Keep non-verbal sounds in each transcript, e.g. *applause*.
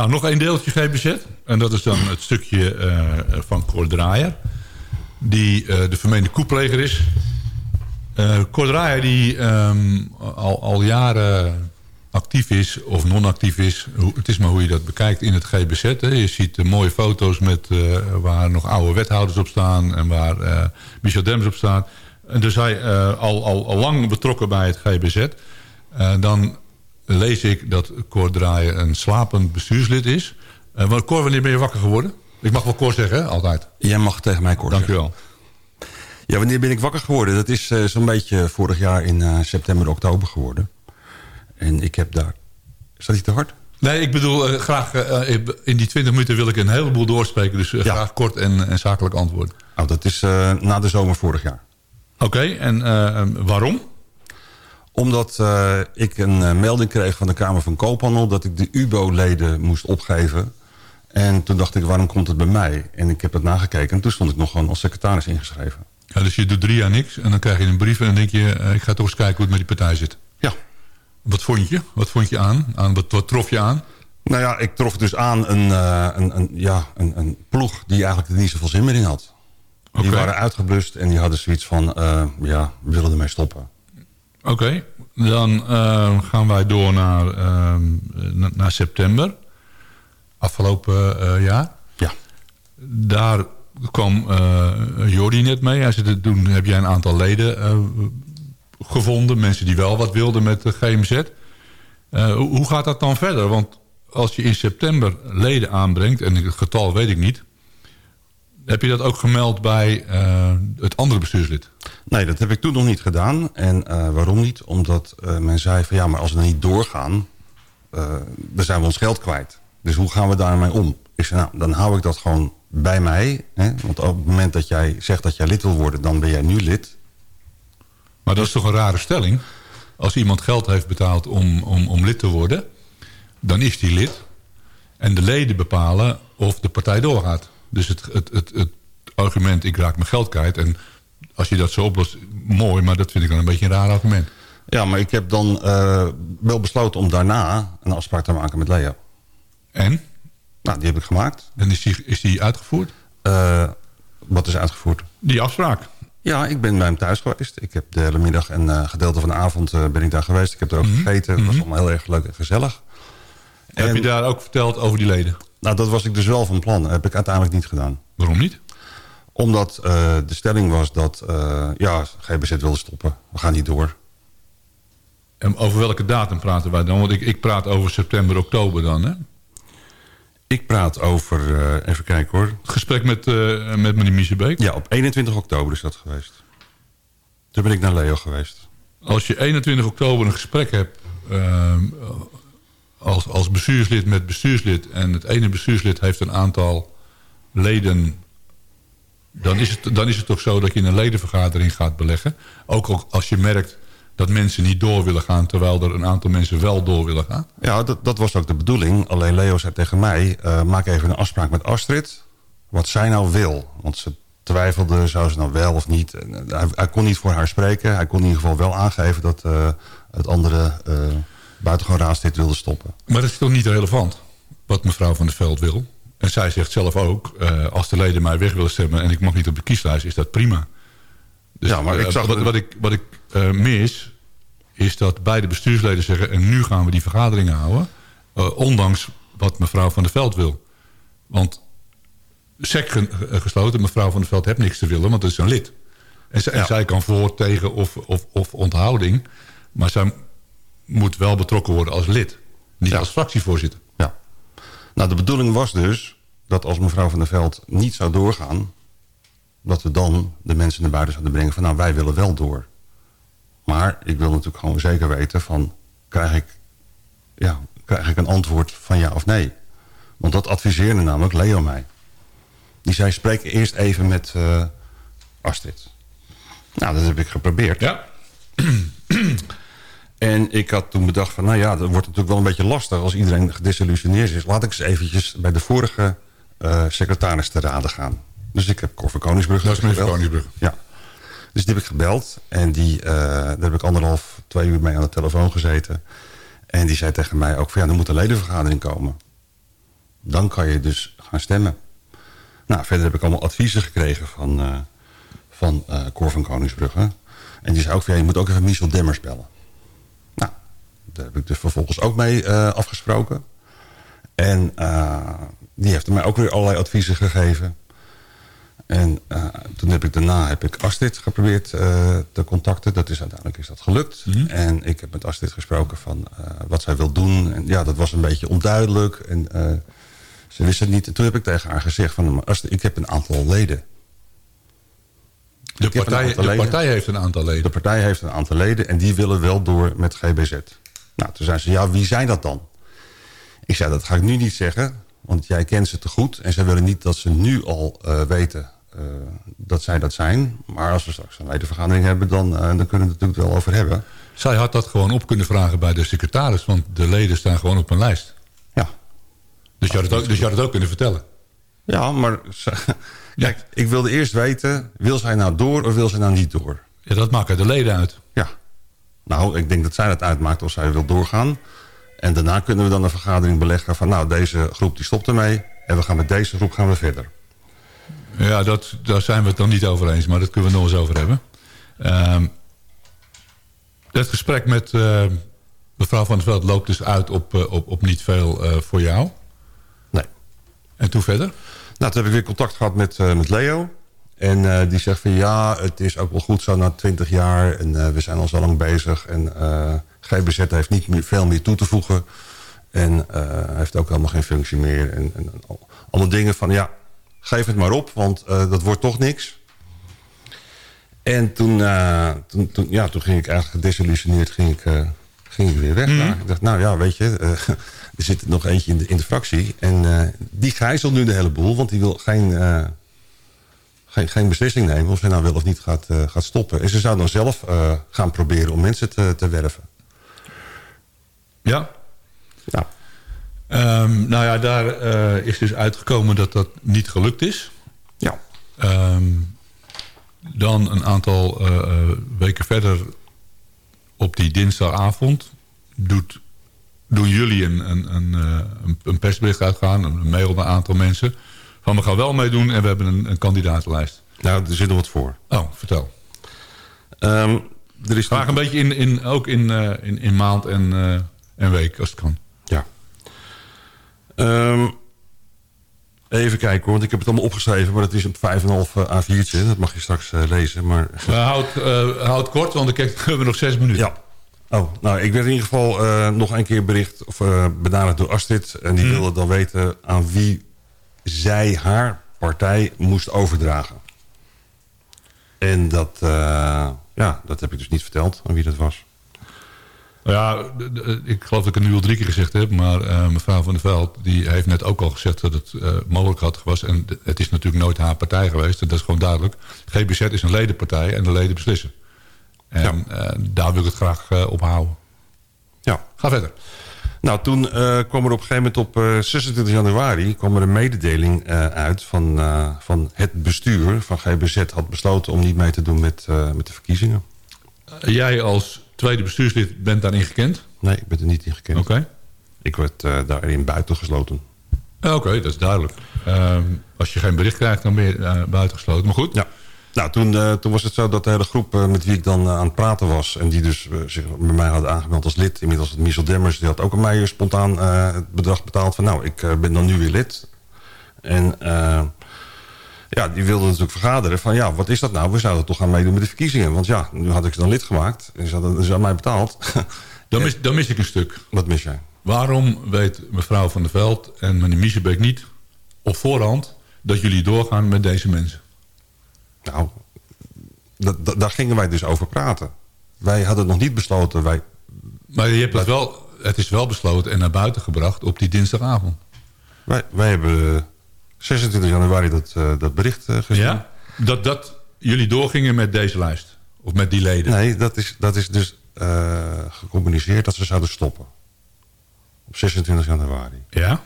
Nou, nog één deeltje GBZ. En dat is dan het stukje uh, van Cor Draaier. Die uh, de vermeende koepleger is. Uh, die um, al, al jaren actief is of non-actief is. Het is maar hoe je dat bekijkt in het GBZ. Hè. Je ziet mooie foto's met, waar nog oude wethouders op staan... en waar Michel Dems op staat. En dus hij al, al, al lang betrokken bij het GBZ. dan lees ik dat Cor Draaier een slapend bestuurslid is. Uh, Cor, wanneer ben je wakker geworden? Ik mag wel Cor zeggen, hè? altijd. Jij mag tegen mij Cor Dank u wel. Ja, wanneer ben ik wakker geworden? Dat is uh, zo'n beetje vorig jaar in uh, september, oktober geworden. En ik heb daar... Is dat niet te hard? Nee, ik bedoel, graag in die 20 minuten wil ik een heleboel doorspreken. Dus ja. graag kort en, en zakelijk antwoord. Nou, dat is na de zomer vorig jaar. Oké, okay, en waarom? Omdat uh, ik een uh, melding kreeg van de Kamer van Koophandel... dat ik de UBO-leden moest opgeven. En toen dacht ik, waarom komt het bij mij? En ik heb het nagekeken en toen stond ik nog gewoon als secretaris ingeschreven. Ja, dus je doet drie jaar niks en dan krijg je een brief... en dan denk je, uh, ik ga toch eens kijken hoe het met die partij zit. Ja. Wat vond je? Wat vond je aan? aan wat, wat trof je aan? Nou ja, ik trof dus aan een, een, een, ja, een, een ploeg die eigenlijk er niet zoveel zin meer in had. Okay. Die waren uitgeblust en die hadden zoiets van, ja, we willen ermee stoppen. Oké, okay. dan uh, gaan wij door naar, uh, naar september. Afgelopen uh, jaar. Ja. Daar kwam Jordi net mee. Hij zei, toen heb jij een aantal leden gevonden. Mensen die wel wat wilden met de GMZ. hoe gaat dat dan verder? Want als je in september leden aanbrengt... en het getal weet ik niet... Heb je dat ook gemeld bij uh, het andere bestuurslid? Nee, dat heb ik toen nog niet gedaan. En uh, waarom niet? Omdat uh, men zei van ja, maar als we niet doorgaan... dan zijn we ons geld kwijt. Dus hoe gaan we daarmee om? Ik nou, dan hou ik dat gewoon bij mij. Hè? Want op het moment dat jij zegt dat jij lid wil worden... dan ben jij nu lid. Maar dat is toch een rare stelling? Als iemand geld heeft betaald om, om, om lid te worden... dan is die lid. En de leden bepalen of de partij doorgaat. Dus het, het, het, het argument, ik raak mijn geld kwijt... en als je dat zo oplost, mooi, maar dat vind ik dan een beetje een raar argument. Ja, maar ik heb dan uh, wel besloten om daarna een afspraak te maken met Leo. En? Nou, die heb ik gemaakt. En is die, is die uitgevoerd? Uh, wat is uitgevoerd? Die afspraak. Ja, ik ben bij hem thuis geweest. Ik heb de hele middag en uh, gedeelte van de avond ben ik daar geweest. Ik heb er ook mm -hmm. gegeten. Het was allemaal heel erg leuk en gezellig. En heb je daar ook verteld over die leden? Nou, dat was ik dus wel van plan. Dat heb ik uiteindelijk niet gedaan. Waarom niet? Omdat uh, de stelling was dat uh, ja, GBZ wilde stoppen. We gaan niet door. En over welke datum praten wij dan? Want ik, ik praat over september, oktober dan, hè? Ik praat over, uh, even kijken hoor. Het gesprek met, met meneer Miesebeek? Ja, op 21 oktober is dat geweest. Toen ben ik naar Leo geweest. Als je 21 oktober een gesprek hebt als, als bestuurslid met bestuurslid... en het ene bestuurslid heeft een aantal leden... Dan is, het, dan is het toch zo dat je in een ledenvergadering gaat beleggen. Ook als je merkt dat mensen niet door willen gaan... terwijl er een aantal mensen wel door willen gaan. Ja, dat, dat was ook de bedoeling. Alleen Leo zei tegen mij... Uh, maak even een afspraak met Astrid... wat zij nou wil. Want ze twijfelde, zou ze nou wel of niet. Hij, hij, kon niet voor haar spreken. Hij kon in ieder geval wel aangeven dat uh, het andere... Uh, buitengewoon raadslid wilde stoppen. Maar dat is toch niet relevant, wat mevrouw Van der Veld wil? En zij zegt zelf ook, uh, als de leden mij weg willen stemmen... en ik mag niet op de kieslijst, is dat prima. Dus, ja, maar ik uh, zag wat, wat, ik, wat ik uh, mis, is dat beide bestuursleden zeggen... en nu gaan we die vergaderingen houden... ondanks wat mevrouw Van der Veld wil. Want sec gesloten, mevrouw Van der Veld heeft niks te willen... want dat is een lid. En, ja. en zij kan voor, tegen of, of, of onthouding... maar zij moet wel betrokken worden als lid. Niet ja. als fractievoorzitter. Ja. Nou, de bedoeling was dus dat als mevrouw van der Veld niet zou doorgaan... dat we dan de mensen naar buiten zouden brengen van... nou, wij willen wel door. Maar ik wil natuurlijk gewoon zeker weten van... krijg ik, ja, krijg ik een antwoord van ja of nee? Want dat adviseerde namelijk Leo mij. Die zei, spreek eerst even met uh, Astrid. Nou, dat heb ik geprobeerd. Ja. *clears throat* En ik had toen bedacht van, nou ja, dat wordt natuurlijk wel een beetje lastig... als iedereen gedesillusioneerd is. Laat ik eens eventjes bij de vorige uh, secretaris te raden gaan. Dus ik heb Cor Koningsbrug Dat is meneer Koningsbrug. Ja. Dus die heb ik gebeld. En die, uh, daar heb ik anderhalf, twee uur mee aan de telefoon gezeten. En die zei tegen mij ook van, ja, er moet een ledenvergadering komen. Dan kan je dus gaan stemmen. Nou, verder heb ik allemaal adviezen gekregen van, uh, van Cor van Koningsbrugge. En die zei ook van, ja, je moet ook even Michel Demmers bellen. Daar heb ik dus vervolgens ook mee uh, afgesproken. En die heeft mij ook weer allerlei adviezen gegeven. En uh, toen heb ik daarna heb ik Astrid geprobeerd uh, te contacten. Dat is uiteindelijk is dat gelukt. Mm -hmm. En ik heb met Astrid gesproken van uh, wat zij wil doen. En ja, dat was een beetje onduidelijk. En ze wist het niet. En toen heb ik tegen haar gezegd van Astrid, ik heb een aantal leden. De partij, de leden. partij heeft een aantal leden. De partij heeft een aantal leden en die willen wel door met GBZ. Nou, toen zei ze, ja, wie zijn dat dan? Ik zei, dat ga ik nu niet zeggen, want jij kent ze te goed. En ze willen niet dat ze nu al uh, weten uh, dat zij dat zijn. Maar als we straks een ledenvergadering hebben, dan, uh, dan kunnen we het natuurlijk wel over hebben. Zij had dat gewoon op kunnen vragen bij de secretaris, want de leden staan gewoon op een lijst. Ja. Dus je had het ook, dus je had het ook kunnen vertellen. Ja, maar *laughs* kijk, ik wilde eerst weten, wil zij nou door of wil zij nou niet door? Ja, dat maken de leden uit. Nou, ik denk dat zij dat uitmaakt of zij wil doorgaan. En daarna kunnen we dan een vergadering beleggen van... nou, deze groep die stopt ermee en we gaan met deze groep gaan we verder. Ja, dat, daar zijn we het dan niet over eens, maar dat kunnen we nog eens over hebben. Uh, het gesprek met uh, mevrouw Van der Veld loopt dus uit op, uh, op, op niet veel uh, voor jou. Nee. En toen verder? Nou, toen heb ik weer contact gehad met, met Leo. En die zegt van ja, het is ook wel goed zo na twintig jaar. En we zijn al zo lang bezig. En GBZ heeft niet meer, veel meer toe te voegen. En heeft ook helemaal geen functie meer. En, en allemaal dingen van ja, geef het maar op, want uh, dat wordt toch niks. En toen, uh, toen, toen, ja, toen ging ik eigenlijk gedesillusioneerd ging ik, uh, ging ik weer weg. Mm. Ik dacht, nou ja, weet je, *laughs* er zit nog eentje in de, in de fractie. En die gijzelt nu de hele boel, want die wil geen, geen, geen beslissing nemen... of hij nou wel of niet gaat, gaat stoppen. En ze zou dan zelf gaan proberen om mensen te, te werven. Ja. Ja. Um, nou ja, daar uh, is dus uitgekomen dat dat niet gelukt is. Ja. Um, dan een aantal weken verder op die dinsdagavond doet, doen jullie een, een, een, een persbericht uitgaan, een mail naar een aantal mensen. Van we gaan wel meedoen en we hebben een, een kandidatenlijst. Nou, er zit nog wat voor. Oh, vertel. Um, er is Vraag een beetje in, in, ook in, uh, in, in maand en, uh, en week als het kan. Ja. Um, even kijken hoor, want ik heb het allemaal opgeschreven... maar dat is een 5,5 A4'tje. Dat mag je straks uh, lezen. Maar... Houd, houd kort, want dan *laughs* hebben we nog zes minuten. Ja. Oh, nou, ik werd in ieder geval nog een keer bericht... of benaderd door Astrid. En die hmm. wilde dan weten aan wie zij haar partij moest overdragen. En dat, ja, dat heb ik dus niet verteld aan wie dat was. Ja, ik geloof dat ik het nu al drie keer gezegd heb. Maar uh, mevrouw Van der Veld die heeft net ook al gezegd dat het uh, mogelijk had was. En het is natuurlijk nooit haar partij geweest. En dat is gewoon duidelijk. GBZ is een ledenpartij en de leden beslissen. En ja. daar wil ik het graag op houden. Ja. Ga verder. Nou, toen kwam er op een gegeven moment op 26 januari... kwam er een mededeling uit van, van het bestuur van GBZ... had besloten om niet mee te doen met, met de verkiezingen. jij als tweede bestuurslid bent daarin gekend? Nee, ik ben er niet in gekend. Oké. Okay. Ik werd uh, daarin buitengesloten. Oké, okay, dat is duidelijk. Uh, als je geen bericht krijgt, dan ben je uh, buitengesloten. Maar goed. Ja. Nou, toen, uh, toen was het zo dat de hele groep met wie ik dan aan het praten was... en die dus zich bij mij hadden aangemeld als lid... inmiddels het Michel Demmers, die had ook aan mij spontaan het bedrag betaald... van nou, ik ben dan nu weer lid. En ja, die wilden natuurlijk vergaderen van ja, wat is dat nou? We zouden toch gaan meedoen met de verkiezingen. Want ja, nu had ik ze dan lid gemaakt. En ze hadden ze aan mij betaald. *laughs* Dan mis, dan mis ik een stuk. Wat mis jij? Waarom weet mevrouw Van der Veld en meneer Miesebeek niet op voorhand... dat jullie doorgaan met deze mensen? Nou, daar gingen wij dus over praten. Wij hadden nog niet besloten... Wij, maar je hebt het, wel, het is wel besloten en naar buiten gebracht op die dinsdagavond. Wij, wij hebben 26 januari dat, uh, dat bericht uh, gezien. Ja? Dat, dat jullie doorgingen met deze lijst? Of met die leden? Nee, dat is, dat is dus uh, gecommuniceerd dat ze zouden stoppen. Op 26 januari. Ja?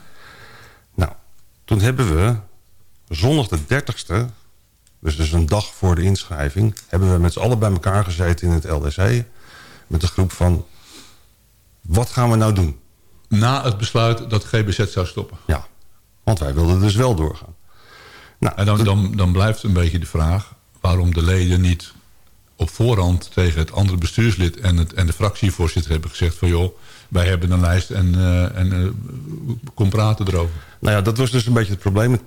Nou, toen hebben we zondag de 30ste... dus dus een dag voor de inschrijving... hebben we met z'n allen bij elkaar gezeten in het LDC... met de groep van... wat gaan we nou doen? Na het besluit dat GBZ zou stoppen? Ja. Want wij wilden dus wel doorgaan. Nou, en dan, dan, dan blijft een beetje de vraag... waarom de leden niet op voorhand tegen het andere bestuurslid... en, het, en de fractievoorzitter hebben gezegd van... joh, wij hebben een lijst en, uh, en uh, kom praten erover. Nou ja, dat was dus een beetje het probleem, het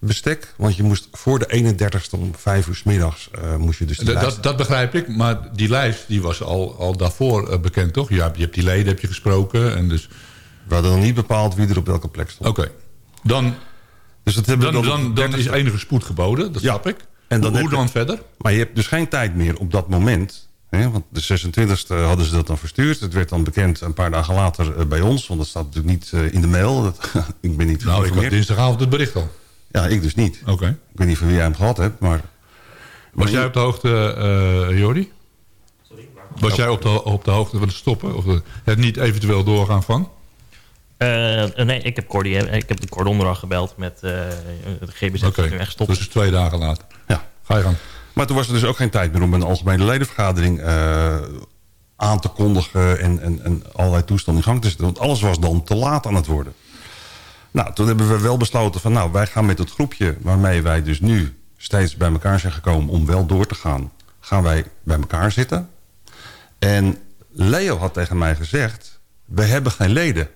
tijdsbestek. Want je moest voor de 31ste om vijf uur s middags... Uh, moest je dus dat, dat begrijp ik, maar die lijst die was al, al daarvoor bekend, toch? Je hebt, je hebt die leden heb je gesproken en dus... We hadden nog niet bepaald wie er op welke plek stond. Oké. Dan, dus dat hebben dan, dan, dan, is enige spoed geboden, dat snap ik. En dan Hoe dan je, verder? Maar je hebt dus geen tijd meer op dat moment. Hè, want de 26e hadden ze dat dan verstuurd. Het werd dan bekend een paar dagen later uh, bij ons. Want dat staat natuurlijk niet in de mail. Dat, *laughs* ik ben niet Nou, ik had dinsdagavond het bericht al. Ja, ik dus niet. Oké. Okay. Ik weet niet van wie jij hem gehad hebt, maar... Was jij op de hoogte, uh, Jordi? Sorry? Was jij op de, op de hoogte van het stoppen? Of het niet eventueel doorgaan van? Uh, nee, ik heb, Cordy, ik heb de Cordon gebeld met uh, de GBZ. Oké, okay. dus twee dagen later. Ja. Ga je gang. Maar toen was er dus ook geen tijd meer om een algemene ledenvergadering uh, aan te kondigen... En, en, en allerlei toestanden in gang te zetten. Want alles was dan te laat aan het worden. Nou, toen hebben we wel besloten van... nou, wij gaan met het groepje waarmee wij dus nu steeds bij elkaar zijn gekomen... om wel door te gaan, gaan wij bij elkaar zitten. En Leo had tegen mij gezegd... we hebben geen leden.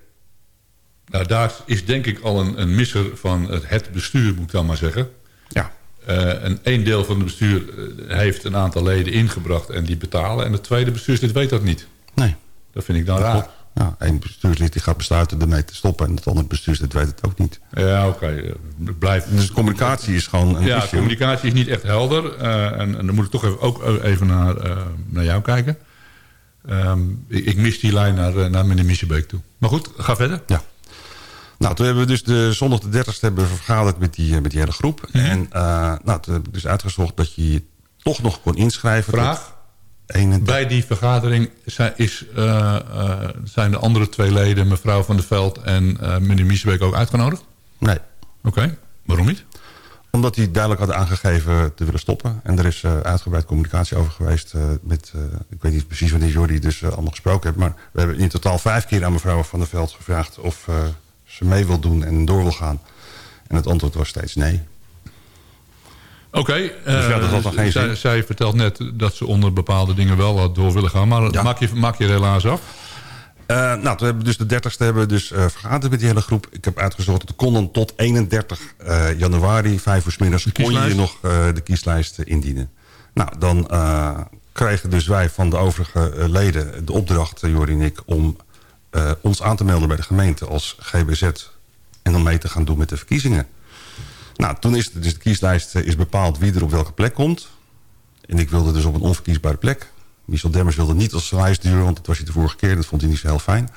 Nou, daar is denk ik al een, een misser van het, het bestuur, moet ik dan maar zeggen. Ja. Uh, en één deel van het bestuur eh, heeft een aantal leden ingebracht en die betalen. En het tweede bestuurslid weet dat niet. Nee. Dat vind ik dan raar. Ja, één bestuurslid die gaat besluiten ermee te stoppen... en het andere bestuurslid weet het ook niet. Ja, oké. Okay. Blijf... Dus communicatie is gewoon een Ja, communicatie is niet echt helder. Uh, en, en, dan moet ik toch even, ook even naar, uh, naar jou kijken. Um, ik, ik, mis die lijn naar, naar meneer Michebeek toe. Maar goed, ga verder. Ja. Nou, toen hebben we dus de zondag de 30ste hebben we vergaderd met die, met die hele groep. Mhm. En uh, nou, toen heb ik dus uitgezocht dat je je toch nog kon inschrijven. Vraag? Bij die vergadering zijn, is, uh, uh, zijn de andere twee leden, mevrouw Van der Veld en meneer Miesbeek, ook uitgenodigd? Nee. Oké, okay. waarom niet? Omdat die duidelijk hadden aangegeven te willen stoppen. En er is uitgebreid communicatie over geweest met... ik weet niet precies wanneer Jordi dus allemaal gesproken heeft... maar we hebben in totaal vijf keer aan mevrouw Van der Veld gevraagd... of ze mee wil doen en door wil gaan. En het antwoord was steeds nee. Oké, okay, dus ja, uh, zij, zij, vertelt net dat ze onder bepaalde dingen wel door willen gaan. Maar ja. maak, je, maak je helaas af? Uh, nou, toen hebben we dus de 30ste hebben we dus uh, vergaderd met die hele groep. Ik heb uitgezocht dat er kon dan tot 31 uh, januari, 5 uur s middags, kon je nog de kieslijst indienen. Nou, dan kregen dus wij van de overige leden de opdracht, Jordi en ik, om ons aan te melden bij de gemeente als GBZ... en dan mee te gaan doen met de verkiezingen. Nou, toen is de, dus de kieslijst eh, is bepaald wie er op welke plek komt. En ik wilde dus op een onverkiesbare plek. Michel Demmers wilde niet als lijstduur, want dat was hij de vorige keer. Dat vond hij niet zo heel fijn.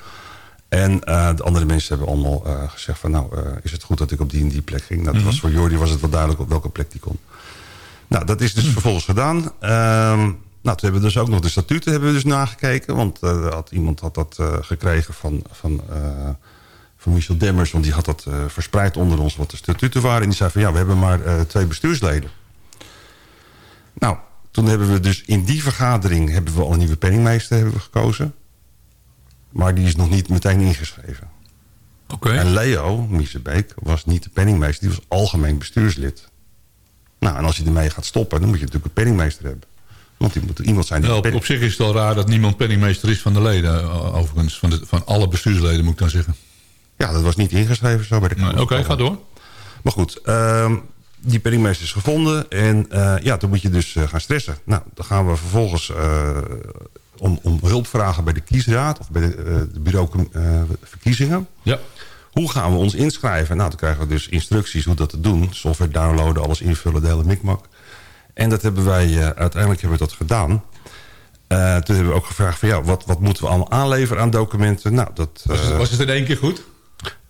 En uh, de andere mensen hebben allemaal uh, gezegd van... nou, uh, is het goed dat ik op die en die plek ging? Nou, dat mm -hmm. was voor Jordi was het wel duidelijk op welke plek die kon. Nou, dat is dus mm -hmm. vervolgens gedaan. Uh, nou, toen hebben we dus ook nog de statuten hebben we dus nagekeken. Want had, iemand had dat gekregen van, van, van Michel Demmers. Want die had dat verspreid onder ons wat de statuten waren. En die zei van ja, we hebben maar twee bestuursleden. Nou, toen hebben we dus in die vergadering... hebben we al een nieuwe penningmeester hebben we gekozen. Maar die is nog niet meteen ingeschreven. Okay. En Leo Miesebeek was niet de penningmeester. Die was algemeen bestuurslid. Nou, en als je ermee gaat stoppen... dan moet je natuurlijk een penningmeester hebben. Want die moet iemand zijn die... op, op, zich is het al raar dat niemand penningmeester is van de leden. Eh, overigens, van, de, van alle bestuursleden moet ik dan zeggen. Ja, dat was niet ingeschreven zo bij de Oké, okay, ga door. Maar goed, uh, die penningmeester is gevonden. En uh, ja, toen moet je dus uh, gaan stressen. Nou, dan gaan we vervolgens om, om, hulp vragen bij de kiesraad... of bij de, de bureau verkiezingen. Ja. Hoe gaan we ons inschrijven? Nou, dan krijgen we dus instructies hoe dat te doen. Software downloaden, alles invullen, de hele mikmak. En dat hebben wij, uh, uiteindelijk hebben we dat gedaan. Uh, toen hebben we ook gevraagd van ja, wat, wat moeten we allemaal aanleveren aan documenten? Nou, dat, uh, was, het, was, het, in één keer goed?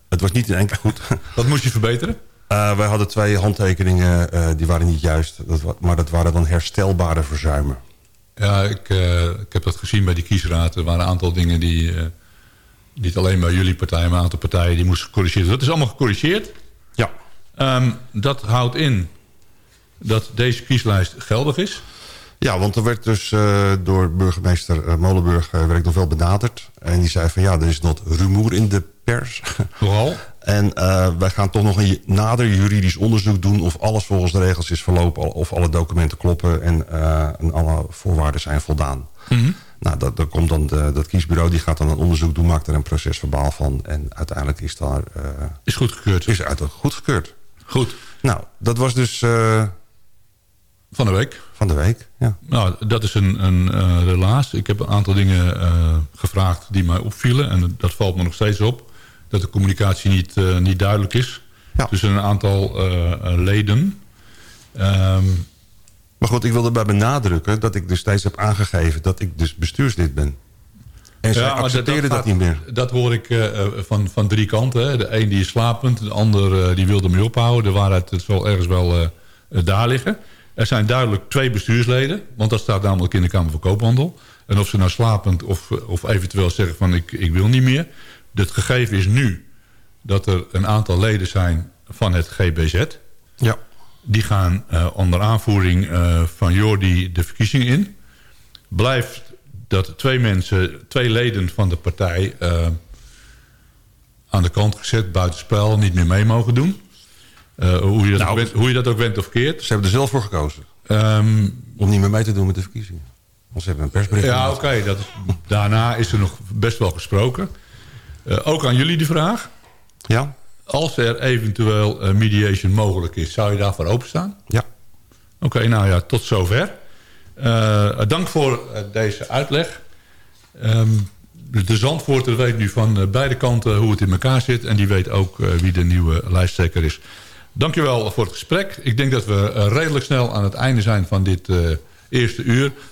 Het was niet in keer goed. *laughs* wat moest je verbeteren? wij hadden twee handtekeningen, die waren niet juist. Dat, maar dat waren dan herstelbare verzuimen. Ja, ik, ik heb dat gezien bij die kiesraad. Er waren een aantal dingen die... niet alleen bij jullie partij, maar een aantal partijen... die moesten corrigeren. Dat is allemaal gecorrigeerd. Ja. Um, dat houdt in dat deze kieslijst geldig is? Ja, want er werd dus uh, door burgemeester uh, Molenburg uh, werd nog wel benaderd. En die zei van ja, er is nog rumoer in de pers. *laughs* Vooral? En uh, wij gaan toch nog een nader juridisch onderzoek doen... of alles volgens de regels is verlopen... of alle documenten kloppen en, en alle voorwaarden zijn voldaan. Mm -hmm. Nou, dat, dat komt dan de, dat kiesbureau die gaat dan een onderzoek doen... maakt er een procesverbaal van. En uiteindelijk is daar... Uh, is goedgekeurd. Is uiteindelijk goedgekeurd. Goed. Nou, dat was dus... van de week. Van de week, ja. Nou, dat is een, een uh, relaas. Ik heb een aantal dingen uh, gevraagd die mij opvielen. En dat valt me nog steeds op. Dat de communicatie niet, uh, niet duidelijk is. Ja. Tussen een aantal leden. Um, maar goed, ik wil erbij benadrukken dat ik dus steeds heb aangegeven... dat ik dus bestuurslid ben. En zij ja, accepteren dat, dat, niet meer. Dat hoor ik van, van drie kanten. Hè. De een die is slapend, de ander die wilde me ophouden. De waarheid zal ergens wel daar liggen. Er zijn duidelijk twee bestuursleden, want dat staat namelijk in de Kamer van Koophandel. En of ze nou slapend of, of eventueel zeggen van ik, ik wil niet meer. Het gegeven is nu dat er een aantal leden zijn van het GBZ. Ja. Die gaan uh, onder aanvoering uh, van Jordi de verkiezing in. Blijft dat twee mensen, twee leden van de partij... Uh, aan de kant gezet, buitenspel, niet meer mee mogen doen. Uh, hoe, je dat nou, bent, hoe je dat ook bent of keert. Ze hebben er zelf voor gekozen. Um, om niet meer mee te doen met de verkiezingen. Want ze hebben een persbericht. Ja, oké. Okay, daarna is er nog best wel gesproken. Uh, ook aan jullie de vraag. Ja. Als er eventueel uh, mediation mogelijk is, zou je daarvoor openstaan? Ja. Oké, okay, nou ja, tot zover. Uh, dank voor deze uitleg. Um, de Zandvoorter weet nu van beide kanten hoe het in elkaar zit. En die weet ook wie de nieuwe lijsttrekker is. Dankjewel voor het gesprek. Ik denk dat we redelijk snel aan het einde zijn van dit uh, eerste uur.